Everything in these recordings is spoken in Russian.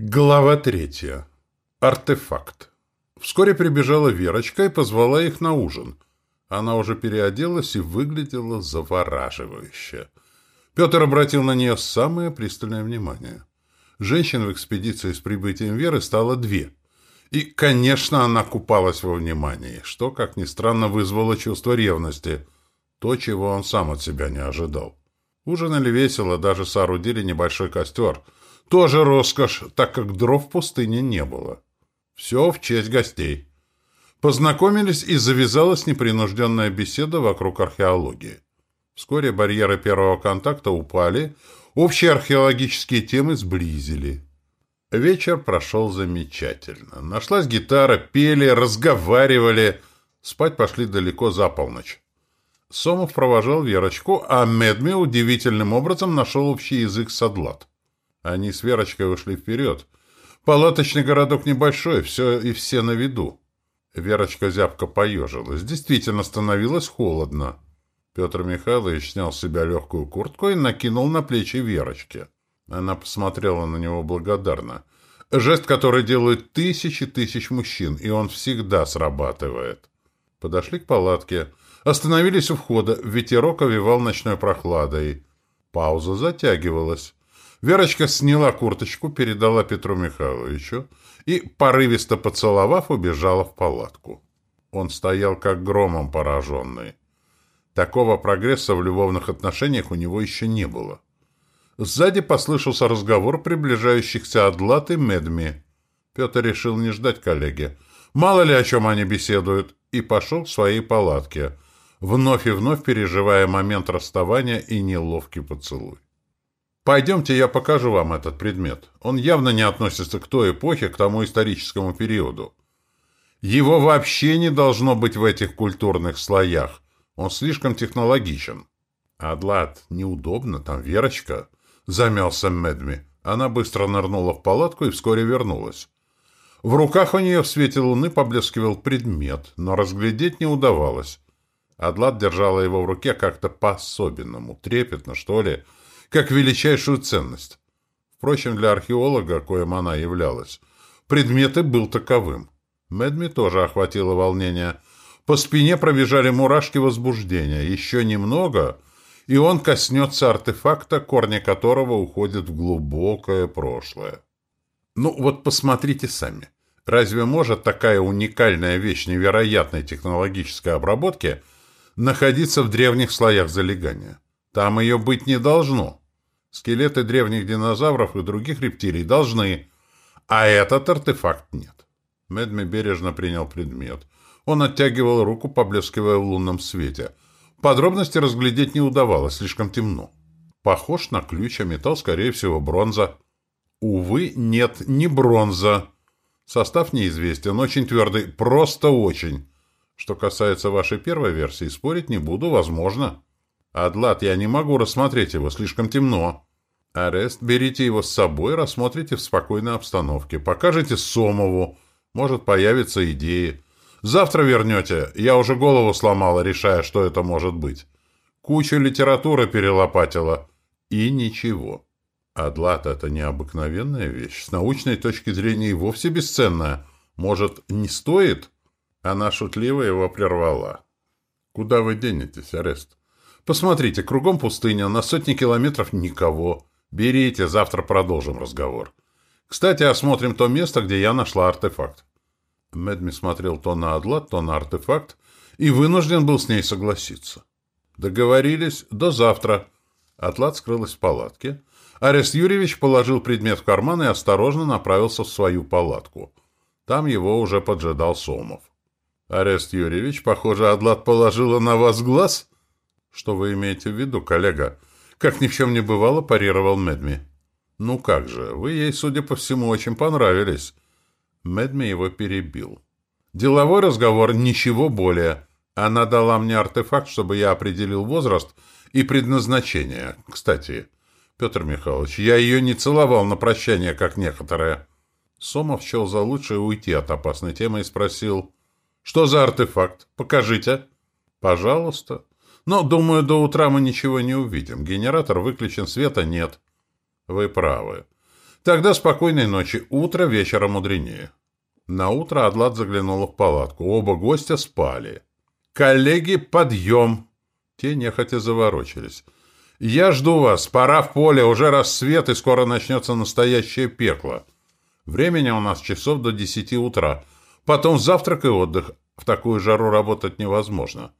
Глава третья. Артефакт. Вскоре прибежала Верочка и позвала их на ужин. Она уже переоделась и выглядела завораживающе. Петр обратил на нее самое пристальное внимание. Женщин в экспедиции с прибытием Веры стало две. И, конечно, она купалась во внимании, что, как ни странно, вызвало чувство ревности. То, чего он сам от себя не ожидал. Ужинали весело, даже соорудили небольшой костер — тоже роскошь, так как дров в пустыне не было. Все в честь гостей. Познакомились и завязалась непринужденная беседа вокруг археологии. Вскоре барьеры первого контакта упали, общие археологические темы сблизили. Вечер прошел замечательно. Нашлась гитара, пели, разговаривали. Спать пошли далеко за полночь. Сомов провожал Верочку, а Медми удивительным образом нашел общий язык с Адлат. Они с Верочкой ушли вперед. Палаточный городок небольшой, все и все на виду. Верочка зябко поежилась. Действительно становилось холодно. Петр Михайлович снял с себя легкую куртку и накинул на плечи Верочки. Она посмотрела на него благодарно. Жест, который делают тысячи тысяч мужчин, и он всегда срабатывает. Подошли к палатке. Остановились у входа. Ветерок овивал ночной прохладой. Пауза затягивалась. Верочка сняла курточку, передала Петру Михайловичу и, порывисто поцеловав, убежала в палатку. Он стоял как громом пораженный. Такого прогресса в любовных отношениях у него еще не было. Сзади послышался разговор приближающихся Адлат и Медми. Петр решил не ждать коллеги. Мало ли о чем они беседуют, и пошел к своей палатке, вновь и вновь переживая момент расставания и неловкий поцелуй. Пойдемте, я покажу вам этот предмет. Он явно не относится к той эпохе, к тому историческому периоду. Его вообще не должно быть в этих культурных слоях. Он слишком технологичен. Адлад, неудобно, там Верочка. Замялся Медми. Она быстро нырнула в палатку и вскоре вернулась. В руках у нее в свете луны поблескивал предмет, но разглядеть не удавалось. Адлад держала его в руке как-то по-особенному, трепетно, что ли, — как величайшую ценность. Впрочем, для археолога, коим она являлась, предмет и был таковым. Медми тоже охватило волнение. По спине пробежали мурашки возбуждения. Еще немного, и он коснется артефакта, корни которого уходят в глубокое прошлое. Ну вот посмотрите сами. Разве может такая уникальная вещь невероятной технологической обработки находиться в древних слоях залегания? Там ее быть не должно. Скелеты древних динозавров и других рептилий должны, а этот артефакт нет. Медми бережно принял предмет. Он оттягивал руку, поблескивая в лунном свете. Подробности разглядеть не удавалось, слишком темно. Похож на ключ, а металл, скорее всего, бронза. Увы, нет, не бронза. Состав неизвестен, очень твердый, просто очень. Что касается вашей первой версии, спорить не буду, возможно. «Адлат, я не могу рассмотреть его, слишком темно». «Арест, берите его с собой, рассмотрите в спокойной обстановке. Покажите Сомову. Может, появятся идеи. Завтра вернете. Я уже голову сломала, решая, что это может быть. Кучу литературы перелопатила. И ничего». Адлат — это необыкновенная вещь. С научной точки зрения и вовсе бесценная. Может, не стоит? Она шутливо его прервала. «Куда вы денетесь, Арест?» Посмотрите, кругом пустыня, на сотни километров никого. Берите, завтра продолжим разговор. Кстати, осмотрим то место, где я нашла артефакт. Медми смотрел то на Адлат, то на артефакт и вынужден был с ней согласиться. Договорились до завтра. Атлат скрылась в палатке. Арест Юрьевич положил предмет в карман и осторожно направился в свою палатку. Там его уже поджидал Сомов. «Арест Юрьевич, похоже, Адлат положила на вас глаз?» «Что вы имеете в виду, коллега?» Как ни в чем не бывало, парировал Медми. «Ну как же, вы ей, судя по всему, очень понравились». Медми его перебил. «Деловой разговор, ничего более. Она дала мне артефакт, чтобы я определил возраст и предназначение. Кстати, Петр Михайлович, я ее не целовал на прощание, как некоторые». Сомов счел за лучшее уйти от опасной темы и спросил, «Что за артефакт? Покажите». «Пожалуйста». Но, думаю, до утра мы ничего не увидим. Генератор выключен, света нет. Вы правы. Тогда спокойной ночи. Утро вечера мудренее. На утро Адлат заглянула в палатку. Оба гостя спали. «Коллеги, подъем!» Те нехотя заворочились. «Я жду вас. Пора в поле. Уже рассвет, и скоро начнется настоящее пекло. Времени у нас часов до десяти утра. Потом завтрак и отдых. В такую жару работать невозможно.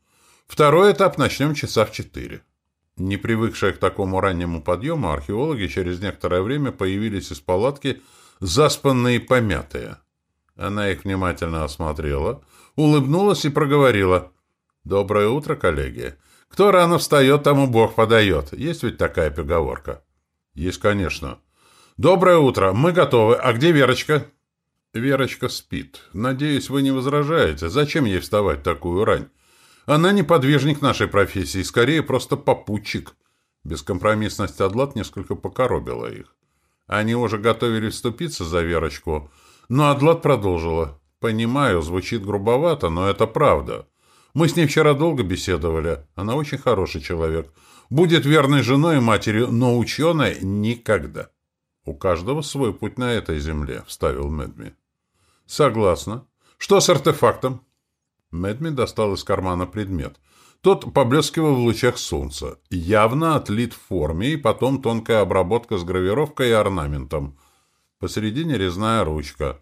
Второй этап начнем часа в четыре». Не привыкшие к такому раннему подъему, археологи через некоторое время появились из палатки, заспанные и помятые. Она их внимательно осмотрела, улыбнулась и проговорила. «Доброе утро, коллеги. Кто рано встает, тому Бог подает. Есть ведь такая поговорка?» «Есть, конечно». «Доброе утро. Мы готовы. А где Верочка?» «Верочка спит. Надеюсь, вы не возражаете. Зачем ей вставать такую рань? Она не подвижник нашей профессии, скорее просто попутчик. Бескомпромиссность Адлат несколько покоробила их. Они уже готовились вступиться за Верочку, но Адлат продолжила. «Понимаю, звучит грубовато, но это правда. Мы с ней вчера долго беседовали. Она очень хороший человек. Будет верной женой и матерью, но ученой никогда». «У каждого свой путь на этой земле», — вставил Медми. «Согласна. Что с артефактом?» Мэдми достал из кармана предмет. Тот поблескивал в лучах солнца. Явно отлит в форме, и потом тонкая обработка с гравировкой и орнаментом. Посередине резная ручка,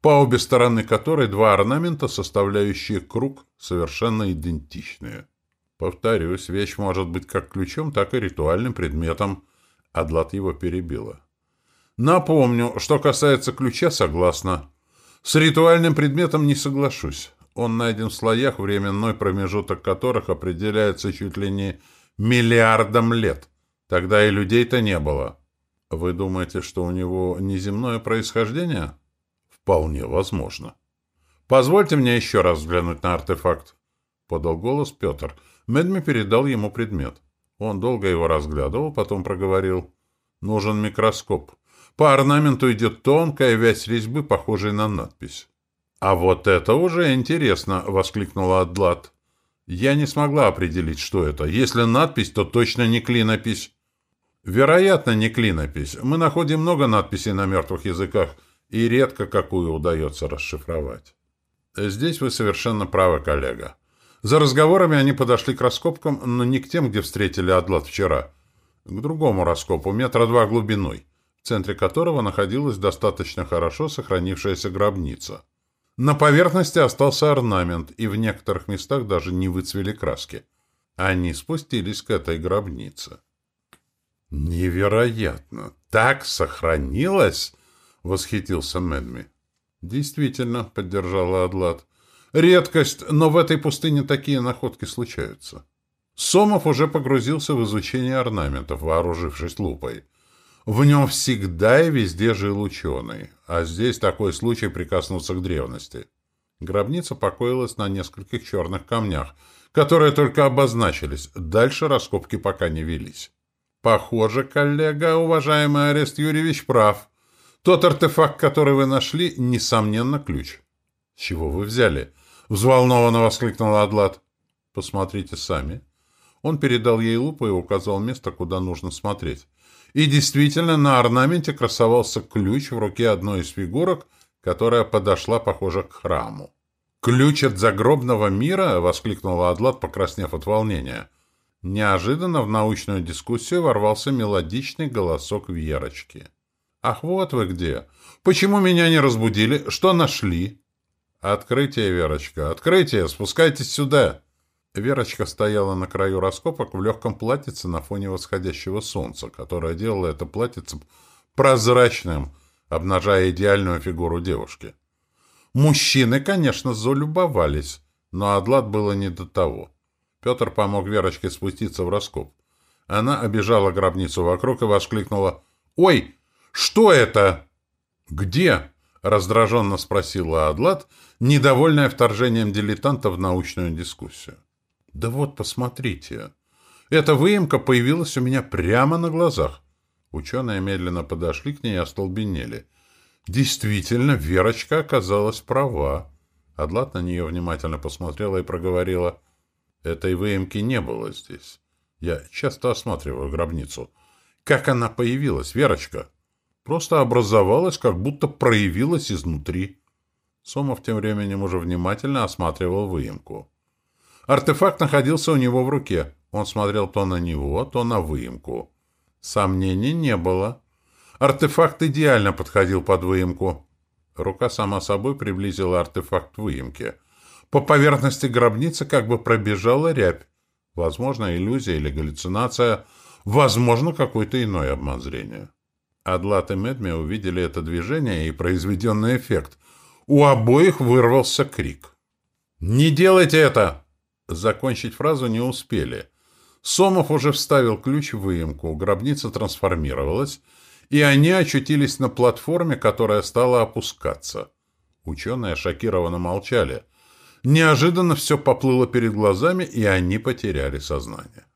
по обе стороны которой два орнамента, составляющие круг, совершенно идентичные. Повторюсь, вещь может быть как ключом, так и ритуальным предметом. Адлат его перебила. Напомню, что касается ключа, согласна. С ритуальным предметом не соглашусь. Он найден в слоях, временной промежуток которых определяется чуть ли не миллиардом лет. Тогда и людей-то не было. Вы думаете, что у него неземное происхождение? Вполне возможно. Позвольте мне еще раз взглянуть на артефакт. Подал голос Петр. Медми передал ему предмет. Он долго его разглядывал, потом проговорил. Нужен микроскоп. По орнаменту идет тонкая вязь резьбы, похожая на надпись. «А вот это уже интересно!» — воскликнула Адлат. «Я не смогла определить, что это. Если надпись, то точно не клинопись». «Вероятно, не клинопись. Мы находим много надписей на мертвых языках, и редко какую удается расшифровать». «Здесь вы совершенно правы, коллега. За разговорами они подошли к раскопкам, но не к тем, где встретили Адлат вчера. К другому раскопу, метра два глубиной, в центре которого находилась достаточно хорошо сохранившаяся гробница». На поверхности остался орнамент, и в некоторых местах даже не выцвели краски. Они спустились к этой гробнице. «Невероятно! Так сохранилось!» — восхитился Медми. «Действительно», — поддержала Адлад. «Редкость, но в этой пустыне такие находки случаются». Сомов уже погрузился в изучение орнаментов, вооружившись лупой. В нем всегда и везде жил ученый, а здесь такой случай прикоснуться к древности. Гробница покоилась на нескольких черных камнях, которые только обозначились, дальше раскопки пока не велись. Похоже, коллега, уважаемый Арест Юрьевич, прав. Тот артефакт, который вы нашли, несомненно, ключ. — С чего вы взяли? — взволнованно воскликнула Адлад. — Посмотрите сами. Он передал ей лупу и указал место, куда нужно смотреть. И действительно, на орнаменте красовался ключ в руке одной из фигурок, которая подошла, похоже, к храму. «Ключ от загробного мира?» — воскликнула Адлат, покраснев от волнения. Неожиданно в научную дискуссию ворвался мелодичный голосок Верочки. «Ах, вот вы где! Почему меня не разбудили? Что нашли?» «Открытие, Верочка, открытие! Спускайтесь сюда!» Верочка стояла на краю раскопок в легком платьице на фоне восходящего солнца, которое делало это платьице прозрачным, обнажая идеальную фигуру девушки. Мужчины, конечно, залюбовались, но Адлад было не до того. Петр помог Верочке спуститься в раскоп. Она обижала гробницу вокруг и воскликнула «Ой, что это?» «Где?» — раздраженно спросила Адлад, недовольная вторжением дилетанта в научную дискуссию. Да вот, посмотрите. Эта выемка появилась у меня прямо на глазах. Ученые медленно подошли к ней и остолбенели. Действительно, Верочка оказалась права. Адлат на нее внимательно посмотрела и проговорила. Этой выемки не было здесь. Я часто осматриваю гробницу. Как она появилась, Верочка? Просто образовалась, как будто проявилась изнутри. Сомов тем временем уже внимательно осматривал выемку. Артефакт находился у него в руке. Он смотрел то на него, то на выемку. Сомнений не было. Артефакт идеально подходил под выемку. Рука сама собой приблизила артефакт к выемке. По поверхности гробницы как бы пробежала рябь. Возможно, иллюзия или галлюцинация. Возможно, какой-то иной обман зрения. Адлат и Медми увидели это движение и произведенный эффект. У обоих вырвался крик. «Не делайте это!» Закончить фразу не успели. Сомов уже вставил ключ в выемку, гробница трансформировалась, и они очутились на платформе, которая стала опускаться. Ученые шокированно молчали. Неожиданно все поплыло перед глазами, и они потеряли сознание.